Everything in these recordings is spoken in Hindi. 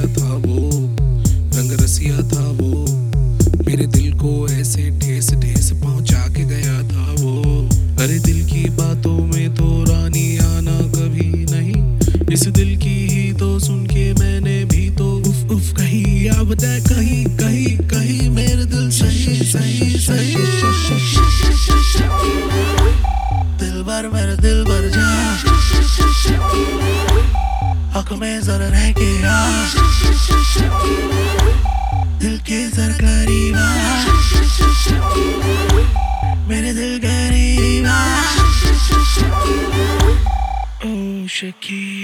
रसिया था वो, रंग रसिया था वो। मेरे दिल को ऐसे ठेस ठेस पहुँचा के गया था वो। अरे दिल की बातों में तो रानी आना कभी नहीं, इस दिल आँखों में जर रह renquear दिल के सर करीबा मेरे दिल करीबा ओ शकीर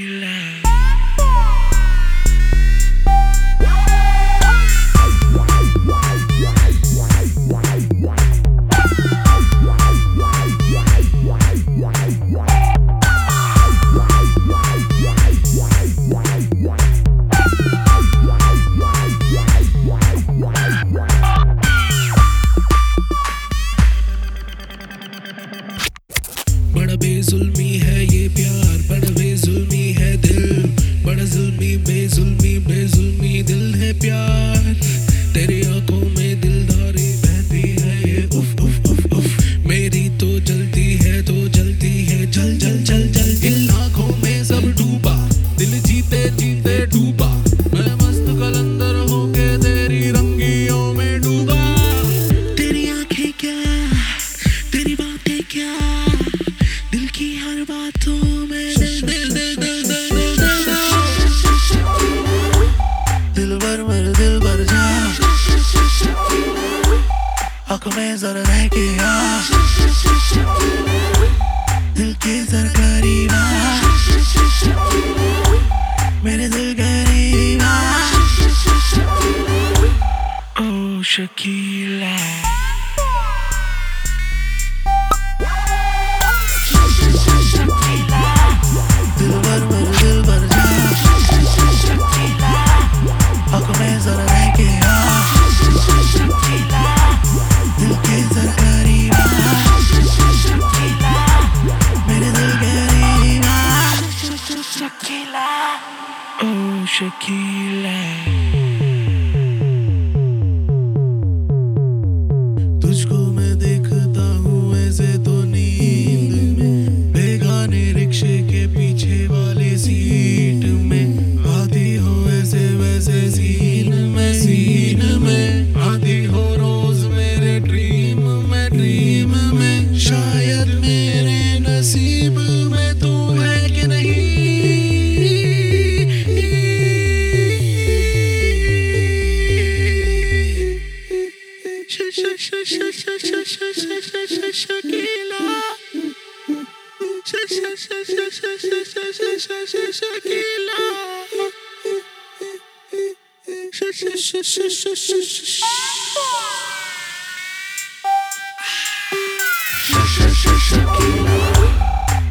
जीते जीते डूबा। मैं मस्त कलंदर होके तेरी रंगियों में डूबा। तेरी आँखें क्या? तेरी बातें क्या? दिल की हर बातों में दिल दिल दिल दिल दिल दिल दिल। दिल भर मेरे दिल भर जा। आँख में जरा रह आ। दिल के सर करीबा मेरे दिल करीबा ओ शकीला। Shaquille.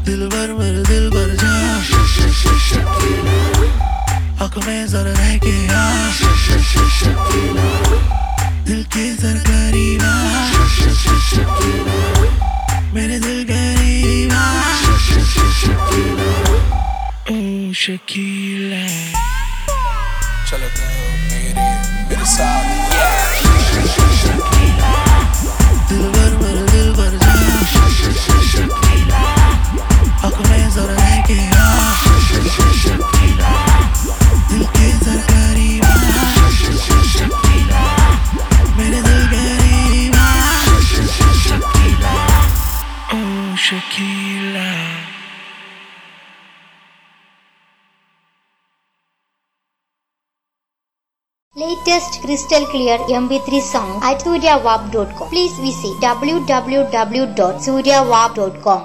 दिल भर मेरे दिल भर जा आंख में जरा रह के Shakila. Chalo, latest crystal clear M P three song at Surya wab dot com please visit W W W dot Surya wab dot com